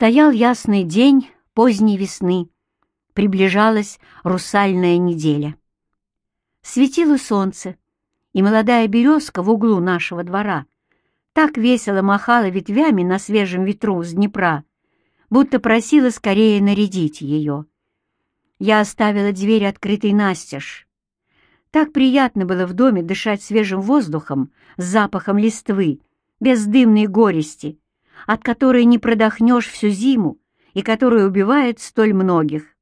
Стоял ясный день поздней весны. Приближалась русальная неделя. Светило солнце, и молодая березка в углу нашего двора так весело махала ветвями на свежем ветру с Днепра, будто просила скорее нарядить ее. Я оставила дверь открытой настежь. Так приятно было в доме дышать свежим воздухом с запахом листвы, без дымной горести, от которой не продохнешь всю зиму и которая убивает столь многих.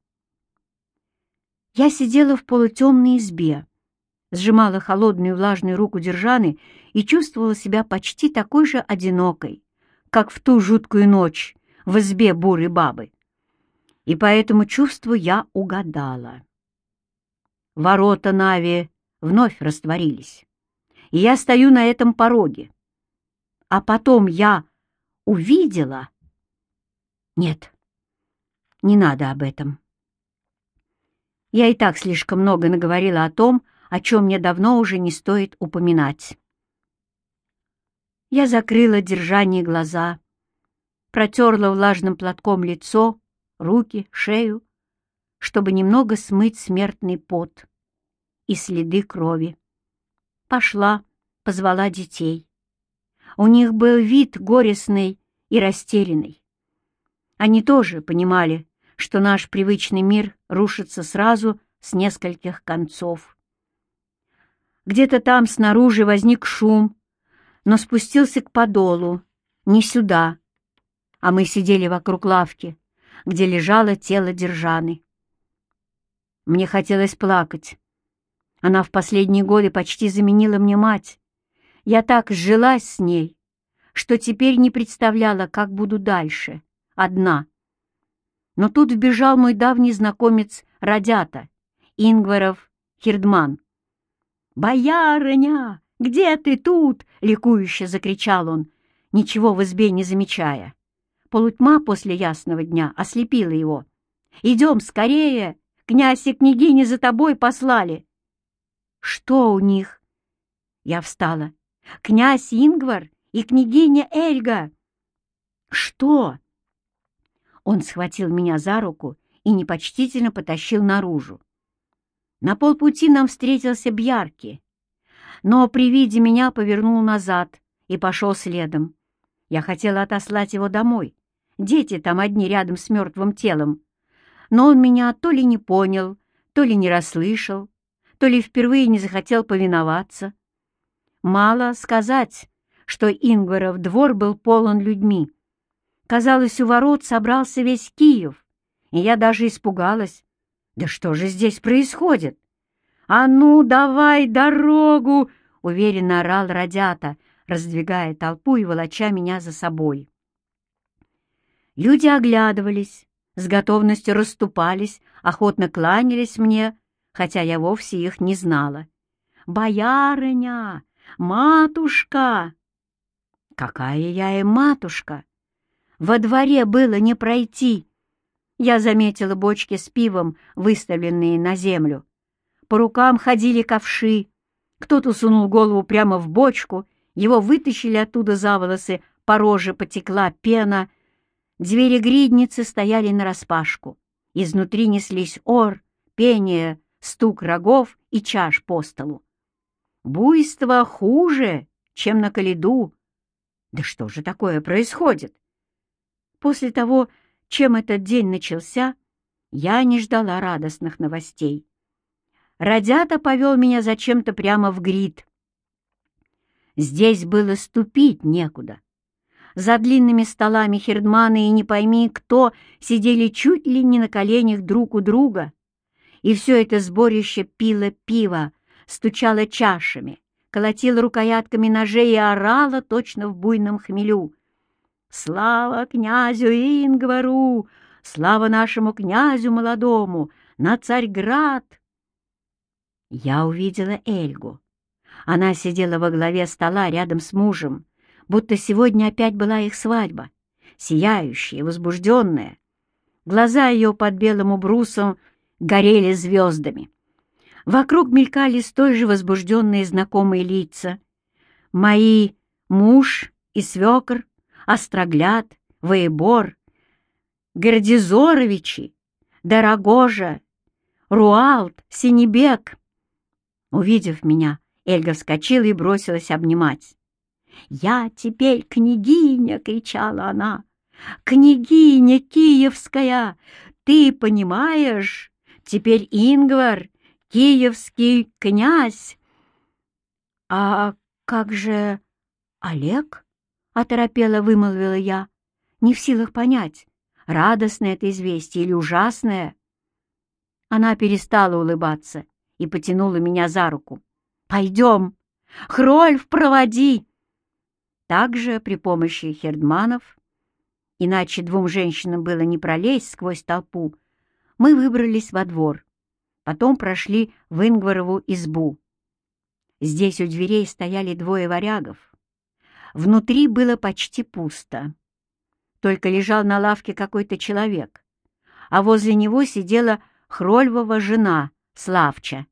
Я сидела в полутемной избе, сжимала холодную влажную руку Держаны и чувствовала себя почти такой же одинокой, как в ту жуткую ночь в избе бурой бабы. И по этому чувству я угадала. Ворота Нави вновь растворились, и я стою на этом пороге. А потом я увидела... Нет, не надо об этом. Я и так слишком много наговорила о том, о чем мне давно уже не стоит упоминать. Я закрыла держание глаза, протерла влажным платком лицо, руки, шею, чтобы немного смыть смертный пот и следы крови. Пошла, позвала детей. У них был вид горестный и растерянный. Они тоже понимали, что наш привычный мир рушится сразу с нескольких концов. Где-то там снаружи возник шум, но спустился к подолу, не сюда, а мы сидели вокруг лавки, где лежало тело Держаны. Мне хотелось плакать. Она в последние годы почти заменила мне мать. Я так сжилась с ней, что теперь не представляла, как буду дальше, одна. Но тут вбежал мой давний знакомец Радята, Ингваров Хирдман. «Боярыня, где ты тут?» — ликующе закричал он, ничего в избе не замечая. Полутьма после ясного дня ослепила его. «Идем скорее! Князь и княгиня за тобой послали!» «Что у них?» Я встала. «Князь Ингвар и княгиня Эльга!» «Что?» Он схватил меня за руку и непочтительно потащил наружу. На полпути нам встретился Бьярки, но при виде меня повернул назад и пошел следом. Я хотела отослать его домой. Дети там одни рядом с мертвым телом. Но он меня то ли не понял, то ли не расслышал, то ли впервые не захотел повиноваться. Мало сказать, что Ингваров двор был полон людьми. Казалось, у ворот собрался весь Киев, и я даже испугалась. Да что же здесь происходит? «А ну, давай дорогу!» — уверенно орал Радята, раздвигая толпу и волоча меня за собой. Люди оглядывались, с готовностью расступались, охотно кланялись мне, хотя я вовсе их не знала. «Боярыня! Матушка!» «Какая я и матушка!» Во дворе было не пройти. Я заметила бочки с пивом, выставленные на землю. По рукам ходили ковши. Кто-то сунул голову прямо в бочку, его вытащили оттуда за волосы, по роже потекла пена. Двери гридницы стояли нараспашку. Изнутри неслись ор, пение, стук рогов и чаш по столу. Буйство хуже, чем на Калиду. Да что же такое происходит? После того, чем этот день начался, я не ждала радостных новостей. Радята повел меня зачем-то прямо в грид. Здесь было ступить некуда. За длинными столами хердманы и не пойми кто сидели чуть ли не на коленях друг у друга. И все это сборище пило пиво, стучало чашами, колотило рукоятками ножей и орало точно в буйном хмелю. «Слава князю Ингвару! Слава нашему князю молодому! На Царьград!» Я увидела Эльгу. Она сидела во главе стола рядом с мужем, будто сегодня опять была их свадьба, сияющая, возбужденная. Глаза ее под белым убрусом горели звездами. Вокруг мелькали столь же возбужденные знакомые лица. Мои муж и свекр, Острогляд, Воебор, Гордизоровичи, Дорогожа, Руалт, Синебек. Увидев меня, Эльга вскочила и бросилась обнимать. «Я теперь княгиня!» — кричала она. «Княгиня Киевская! Ты понимаешь? Теперь Ингвар, киевский князь!» «А как же Олег?» — оторопела вымолвила я, не в силах понять, радостное это известие или ужасное. Она перестала улыбаться и потянула меня за руку. «Пойдем! Хрольф, проводи!» Также при помощи хердманов, иначе двум женщинам было не пролезть сквозь толпу, мы выбрались во двор. Потом прошли в Ингварову избу. Здесь у дверей стояли двое варягов. Внутри было почти пусто. Только лежал на лавке какой-то человек, а возле него сидела Хрольвова жена, Славча.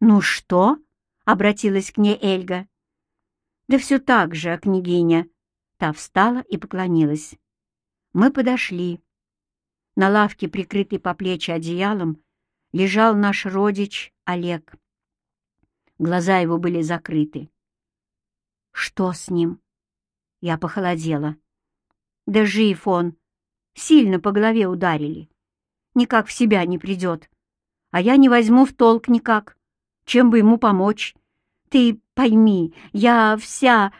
«Ну что?» — обратилась к ней Эльга. «Да все так же, княгиня». Та встала и поклонилась. Мы подошли. На лавке, прикрытый по плечи одеялом, лежал наш родич Олег. Глаза его были закрыты. «Что с ним?» Я похолодела. «Да жив он. Сильно по голове ударили. Никак в себя не придет. А я не возьму в толк никак. Чем бы ему помочь? Ты пойми, я вся...»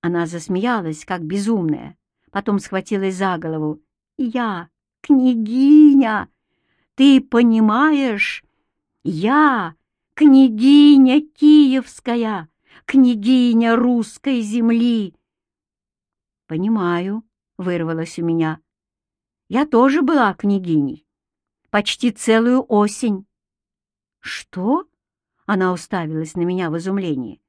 Она засмеялась, как безумная. Потом схватилась за голову. «Я, княгиня! Ты понимаешь? Я, княгиня Киевская, княгиня русской земли!» «Понимаю», — вырвалось у меня. «Я тоже была княгиней. Почти целую осень». «Что?» — она уставилась на меня в изумлении.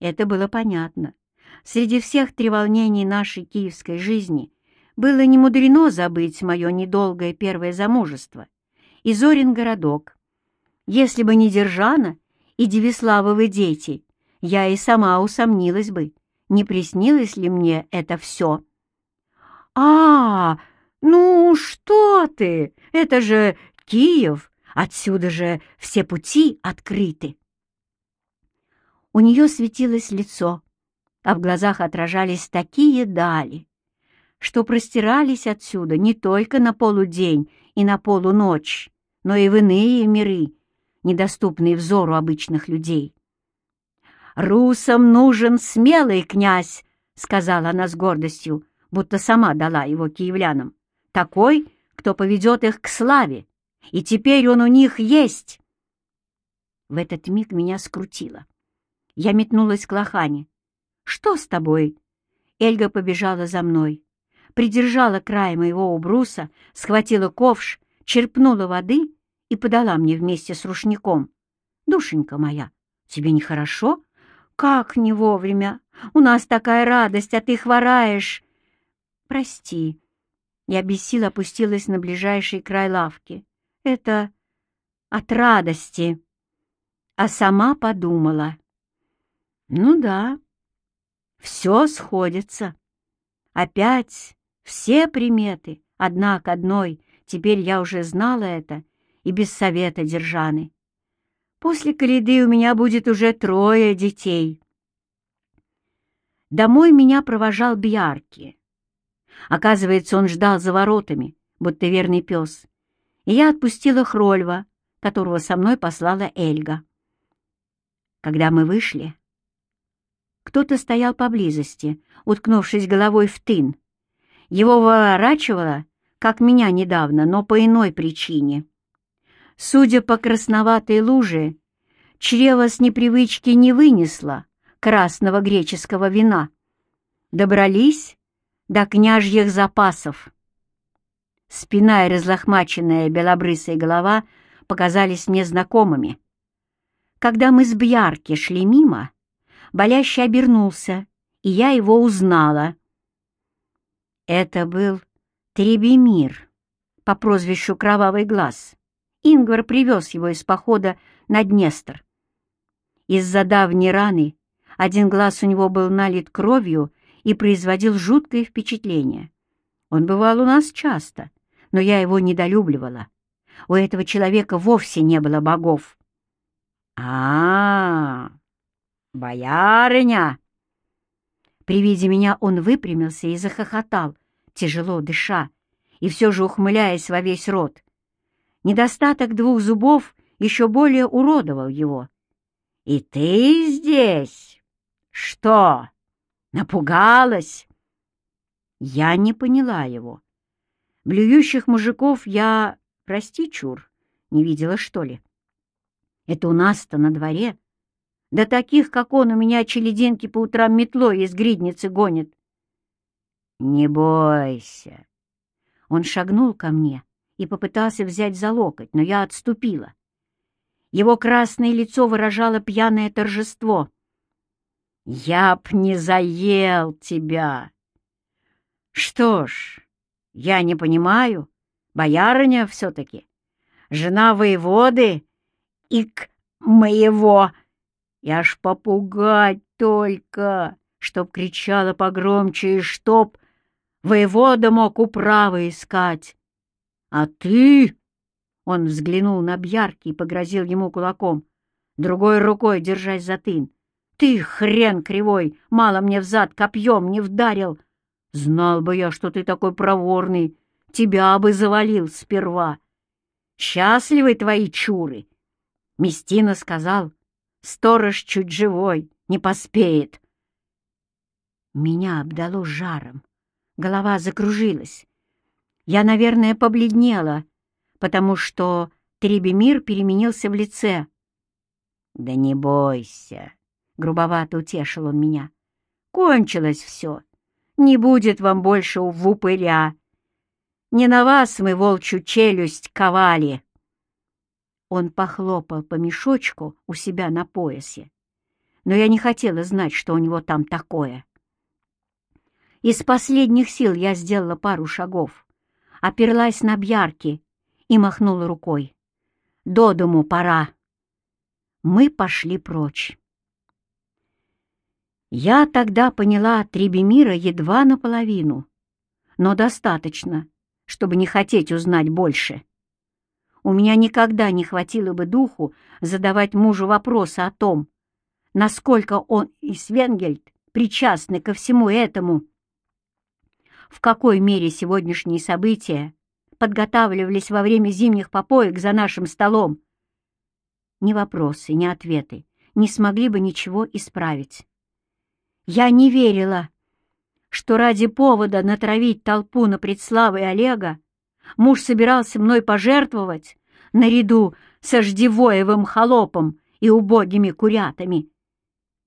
Это было понятно. Среди всех треволнений нашей киевской жизни было немудрено забыть мое недолгое первое замужество и Зорин городок. Если бы не Держана и Девиславовы дети, я и сама усомнилась бы, не приснилось ли мне это все. «А, ну что ты, это же Киев, отсюда же все пути открыты!» У нее светилось лицо, а в глазах отражались такие дали, что простирались отсюда не только на полудень и на полуночь, но и в иные миры, недоступные взору обычных людей. «Русам нужен смелый князь», — сказала она с гордостью, будто сама дала его киевлянам. «Такой, кто поведет их к славе, и теперь он у них есть». В этот миг меня скрутило. Я метнулась к лохане. «Что с тобой?» Эльга побежала за мной, придержала край моего убруса, схватила ковш, черпнула воды и подала мне вместе с рушником. «Душенька моя, тебе нехорошо?» «Как не вовремя? У нас такая радость, а ты хвораешь!» «Прости». Я без сил опустилась на ближайший край лавки. «Это от радости». А сама подумала. «Ну да, все сходится. Опять все приметы, одна к одной. Теперь я уже знала это и без совета Держаны. После коляды у меня будет уже трое детей. Домой меня провожал Бьярки. Оказывается, он ждал за воротами, будто верный пес, и я отпустила Хрольва, которого со мной послала Эльга. Когда мы вышли, кто-то стоял поблизости, уткнувшись головой в тын. Его выворачивало, как меня недавно, но по иной причине. Судя по красноватой луже, чрево с непривычки не вынесло красного греческого вина. Добрались до княжьих запасов. Спина и разлохмаченная белобрысая голова показались мне знакомыми. Когда мы с Бьярки шли мимо, болящий обернулся, и я его узнала. Это был Требемир по прозвищу Кровавый Глаз. Ингвар привез его из похода на Днестр. Из-за давней раны один глаз у него был налит кровью и производил жуткое впечатление. Он бывал у нас часто, но я его недолюбливала. У этого человека вовсе не было богов. а, -а, -а боярыня!» При виде меня он выпрямился и захохотал, тяжело дыша, и все же ухмыляясь во весь рот. Недостаток двух зубов еще более уродовал его. «И ты здесь? Что, напугалась?» Я не поняла его. Блюющих мужиков я, прости, чур, не видела, что ли? Это у нас-то на дворе. Да таких, как он, у меня челединки по утрам метлой из гридницы гонит. Не бойся. Он шагнул ко мне и попытался взять за локоть, но я отступила. Его красное лицо выражало пьяное торжество. «Я б не заел тебя!» Что ж, я не понимаю, боярыня все-таки, жена воеводы и к моего. Я ж попугать только, чтоб кричала погромче и чтоб воевода мог управы искать. А ты... Он взглянул на Бьярки и погрозил ему кулаком, другой рукой держась за тын. «Ты, хрен кривой, мало мне взад копьем не вдарил, Знал бы я, что ты такой проворный, тебя бы завалил сперва. Счастливы твои чуры. Местина сказал, сторож чуть живой, не поспеет. Меня обдало жаром, голова закружилась. Я, наверное, побледнела, потому что Требемир переменился в лице. «Да не бойся», — грубовато утешил он меня. «Кончилось все. Не будет вам больше в упыря. Не на вас мы волчью челюсть ковали. Он похлопал по мешочку у себя на поясе, но я не хотела знать, что у него там такое. Из последних сил я сделала пару шагов, оперлась на бьярки и махнула рукой. «До дому пора!» Мы пошли прочь. Я тогда поняла Требемира едва наполовину, но достаточно, чтобы не хотеть узнать больше. У меня никогда не хватило бы духу задавать мужу вопросы о том, насколько он и Свенгельд причастны ко всему этому. В какой мере сегодняшние события подготавливались во время зимних попоек за нашим столом? Ни вопросы, ни ответы не смогли бы ничего исправить. Я не верила, что ради повода натравить толпу на предславы Олега муж собирался мной пожертвовать наряду со Ждевоевым холопом и убогими курятами.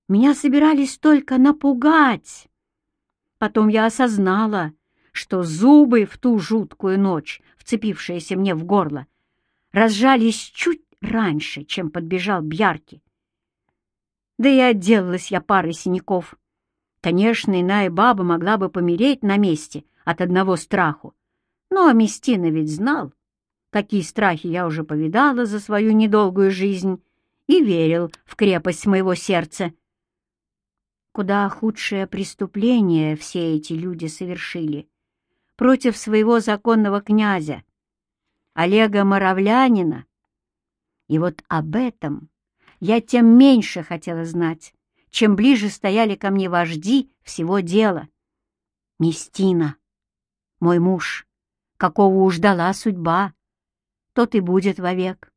Меня собирались только напугать. Потом я осознала, что зубы в ту жуткую ночь, вцепившиеся мне в горло, разжались чуть раньше, чем подбежал Бьярки. Да и отделалась я парой синяков — Конечно, иная баба могла бы помереть на месте от одного страху. Но Местина ведь знал, какие страхи я уже повидала за свою недолгую жизнь, и верил в крепость моего сердца. Куда худшее преступление все эти люди совершили против своего законного князя, Олега Моровлянина. И вот об этом я тем меньше хотела знать, чем ближе стояли ко мне вожди всего дела. Местина, мой муж, какого уж дала судьба, тот и будет вовек.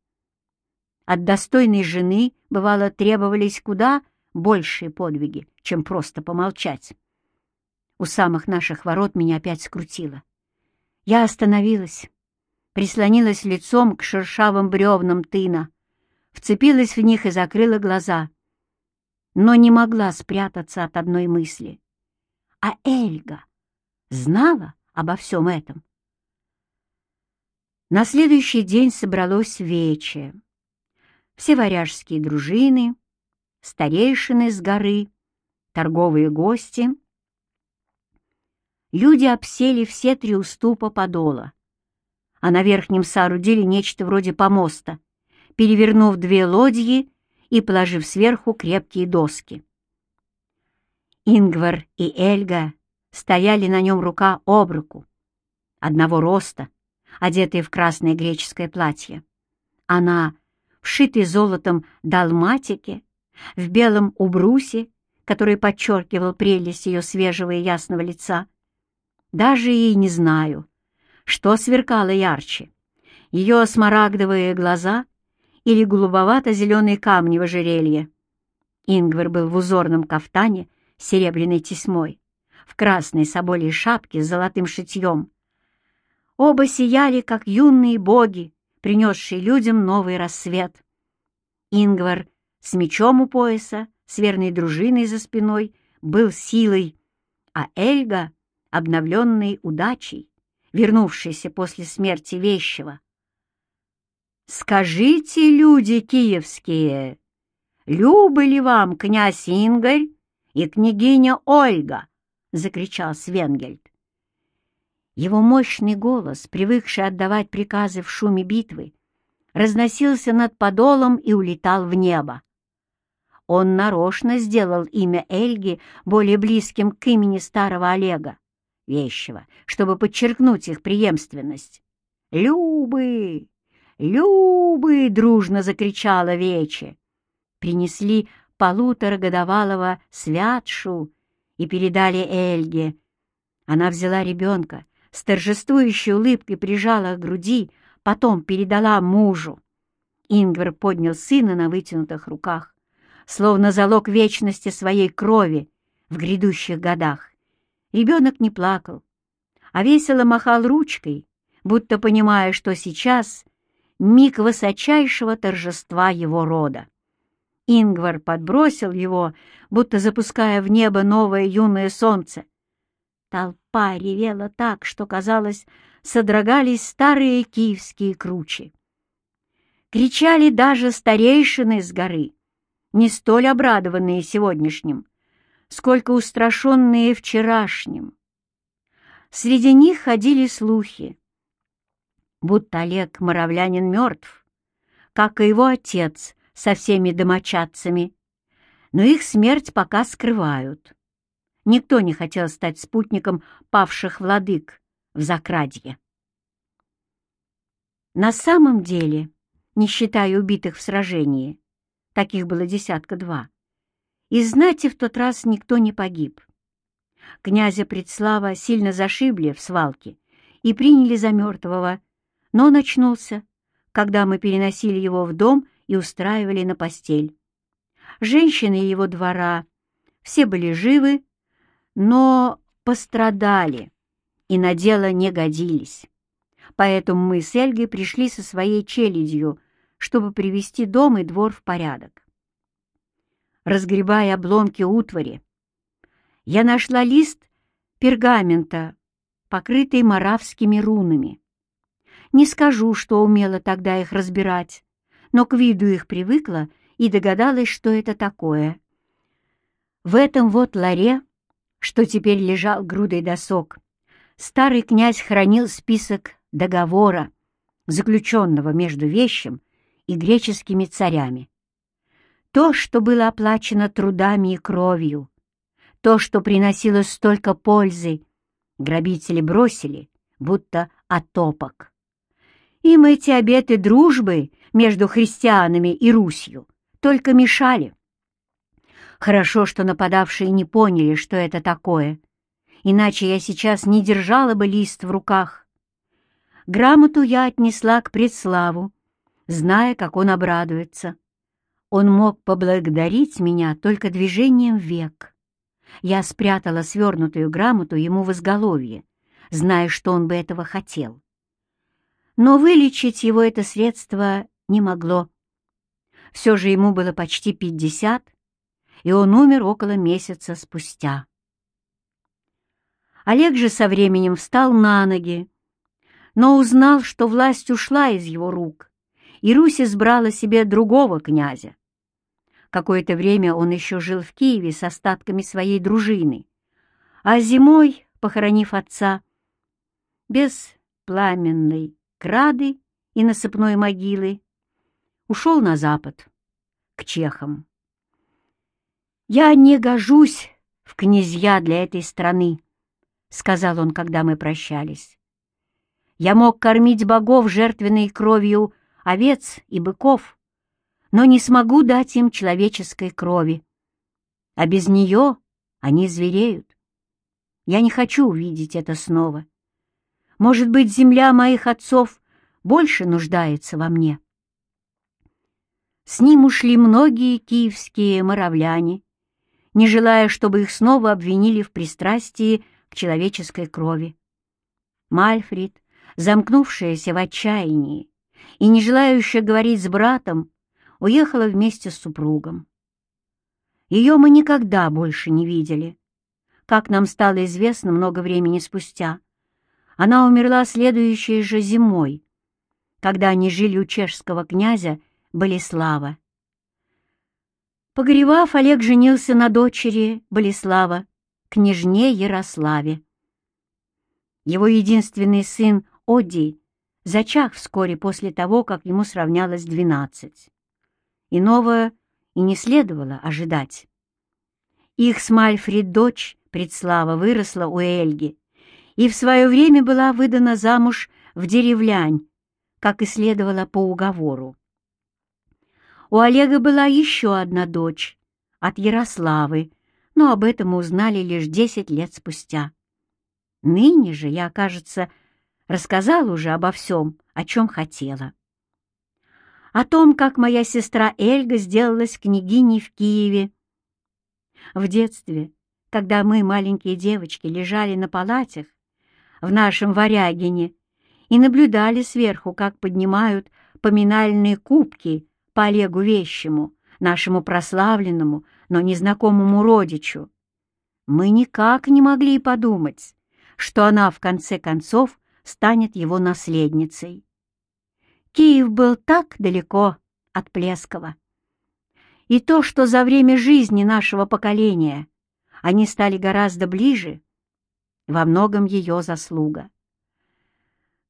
От достойной жены, бывало, требовались куда большие подвиги, чем просто помолчать. У самых наших ворот меня опять скрутило. Я остановилась, прислонилась лицом к шершавым бревнам тына, вцепилась в них и закрыла глаза — но не могла спрятаться от одной мысли. А Эльга знала обо всем этом. На следующий день собралось вече. Все варяжские дружины, старейшины с горы, торговые гости. Люди обсели все три уступа подола, а на верхнем соорудили нечто вроде помоста, перевернув две лодьи и положив сверху крепкие доски. Ингвар и Эльга стояли на нем рука об руку, одного роста, одетые в красное греческое платье. Она, вшитый золотом далматике, в белом убрусе, который подчеркивал прелесть ее свежего и ясного лица. Даже и не знаю, что сверкало ярче, ее смарагдовые глаза или голубовато-зеленые камни в ожерелье. Ингвар был в узорном кафтане с серебряной тесьмой, в красной соболей шапке с золотым шитьем. Оба сияли, как юные боги, принесшие людям новый рассвет. Ингвар с мечом у пояса, с верной дружиной за спиной, был силой, а Эльга — обновленной удачей, вернувшейся после смерти вещего. «Скажите, люди киевские, любы ли вам князь Ингарь и княгиня Ольга?» — закричал Свенгельд. Его мощный голос, привыкший отдавать приказы в шуме битвы, разносился над подолом и улетал в небо. Он нарочно сделал имя Эльги более близким к имени старого Олега, вещего, чтобы подчеркнуть их преемственность. «Любы! Любы!» — дружно закричала Вече. Принесли полуторагодовалого святшу и передали Эльге. Она взяла ребенка, с торжествующей улыбкой прижала к груди, потом передала мужу. Ингвар поднял сына на вытянутых руках, словно залог вечности своей крови в грядущих годах. Ребенок не плакал, а весело махал ручкой, будто понимая, что сейчас миг высочайшего торжества его рода. Ингвар подбросил его, будто запуская в небо новое юное солнце. Толпа ревела так, что, казалось, содрогались старые киевские кручи. Кричали даже старейшины с горы, не столь обрадованные сегодняшним, сколько устрашенные вчерашним. Среди них ходили слухи, будто Олег Моровлянин мертв, как и его отец со всеми домочадцами, но их смерть пока скрывают. Никто не хотел стать спутником павших владык в Закрадье. На самом деле, не считая убитых в сражении, таких было десятка-два, из знати в тот раз никто не погиб. Князя Предслава сильно зашибли в свалке и приняли за мертвого, но он очнулся, когда мы переносили его в дом и устраивали на постель. Женщины его двора все были живы, но пострадали и на дело не годились. Поэтому мы с Эльгой пришли со своей челядью, чтобы привести дом и двор в порядок. Разгребая обломки утвари, я нашла лист пергамента, покрытый маравскими рунами. Не скажу, что умела тогда их разбирать, но к виду их привыкла и догадалась, что это такое. В этом вот ларе что теперь лежал грудой досок, старый князь хранил список договора, заключенного между вещем и греческими царями. То, что было оплачено трудами и кровью, то, что приносило столько пользы, грабители бросили, будто отопок. Им эти обеты дружбы между христианами и Русью только мешали. Хорошо, что нападавшие не поняли, что это такое, иначе я сейчас не держала бы лист в руках. Грамоту я отнесла к предславу, зная, как он обрадуется. Он мог поблагодарить меня только движением век. Я спрятала свернутую грамоту ему в изголовье, зная, что он бы этого хотел. Но вылечить его это средство не могло. Все же ему было почти пятьдесят, и он умер около месяца спустя. Олег же со временем встал на ноги, но узнал, что власть ушла из его рук, и Русь избрала себе другого князя. Какое-то время он еще жил в Киеве с остатками своей дружины, а зимой, похоронив отца, без пламенной крады и насыпной могилы, ушел на запад, к чехам. «Я не гожусь в князья для этой страны», — сказал он, когда мы прощались. Я мог кормить богов жертвенной кровью овец и быков, но не смогу дать им человеческой крови. А без нее они звереют. Я не хочу увидеть это снова. Может быть, земля моих отцов больше нуждается во мне. С ним ушли многие киевские моравляне, не желая, чтобы их снова обвинили в пристрастии к человеческой крови. Мальфрид, замкнувшаяся в отчаянии и не желающая говорить с братом, уехала вместе с супругом. Ее мы никогда больше не видели. Как нам стало известно много времени спустя, она умерла следующей же зимой, когда они жили у чешского князя Болеслава. Погревав, Олег женился на дочери Болеслава, княжне Ярославе. Его единственный сын Оди зачах вскоре после того, как ему сравнялось двенадцать. Иного и не следовало ожидать. Их с Мальфрид дочь, Предслава, выросла у Эльги и в свое время была выдана замуж в деревлянь, как и следовало по уговору. У Олега была еще одна дочь от Ярославы, но об этом мы узнали лишь десять лет спустя. Ныне же я, кажется, рассказала уже обо всем, о чем хотела. О том, как моя сестра Эльга сделалась княгиней в Киеве. В детстве, когда мы, маленькие девочки, лежали на палатях в нашем Варягине и наблюдали сверху, как поднимают поминальные кубки по Олегу Вещему, нашему прославленному, но незнакомому родичу. Мы никак не могли подумать, что она, в конце концов, станет его наследницей. Киев был так далеко от Плескова. И то, что за время жизни нашего поколения они стали гораздо ближе, во многом ее заслуга.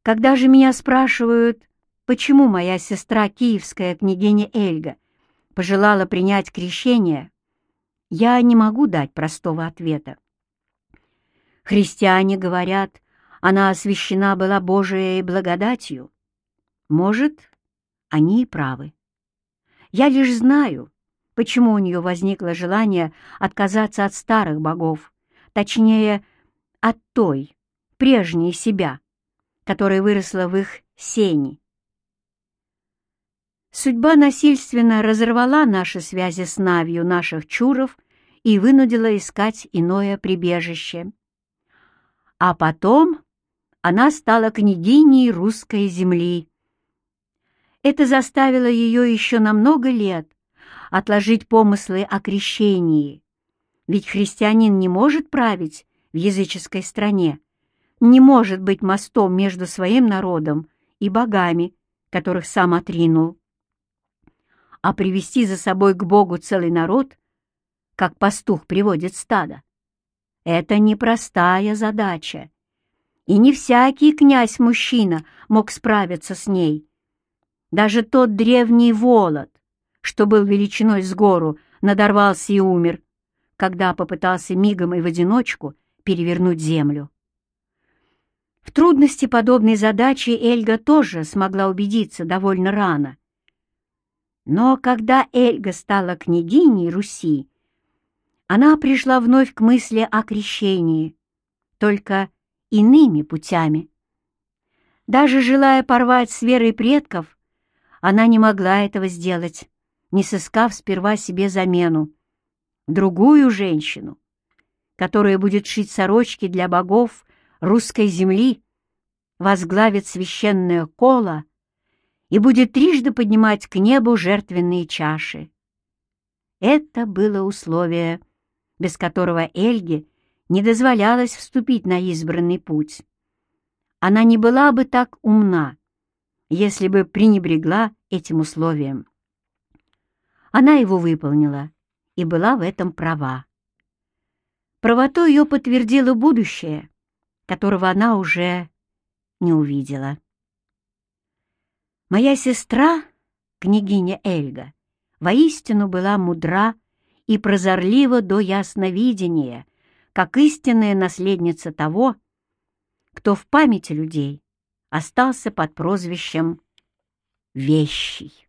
Когда же меня спрашивают, почему моя сестра, киевская княгиня Эльга, пожелала принять крещение, я не могу дать простого ответа. Христиане говорят, она освящена была Божией благодатью. Может, они и правы. Я лишь знаю, почему у нее возникло желание отказаться от старых богов, точнее, от той, прежней себя, которая выросла в их сене. Судьба насильственно разорвала наши связи с Навью наших чуров и вынудила искать иное прибежище. А потом она стала княгиней русской земли. Это заставило ее еще на много лет отложить помыслы о крещении, ведь христианин не может править в языческой стране, не может быть мостом между своим народом и богами, которых сам отринул а привести за собой к Богу целый народ, как пастух приводит стадо. Это непростая задача, и не всякий князь-мужчина мог справиться с ней. Даже тот древний Волод, что был величиной с гору, надорвался и умер, когда попытался мигом и в одиночку перевернуть землю. В трудности подобной задачи Эльга тоже смогла убедиться довольно рано. Но когда Эльга стала княгиней Руси, она пришла вновь к мысли о крещении, только иными путями. Даже желая порвать с верой предков, она не могла этого сделать, не сыскав сперва себе замену, другую женщину, которая будет шить сорочки для богов русской земли, возглавит священное коло и будет трижды поднимать к небу жертвенные чаши. Это было условие, без которого Эльге не дозволялось вступить на избранный путь. Она не была бы так умна, если бы пренебрегла этим условием. Она его выполнила и была в этом права. Правоту ее подтвердило будущее, которого она уже не увидела. Моя сестра, княгиня Эльга, воистину была мудра и прозорлива до ясновидения, как истинная наследница того, кто в памяти людей остался под прозвищем «Вещий».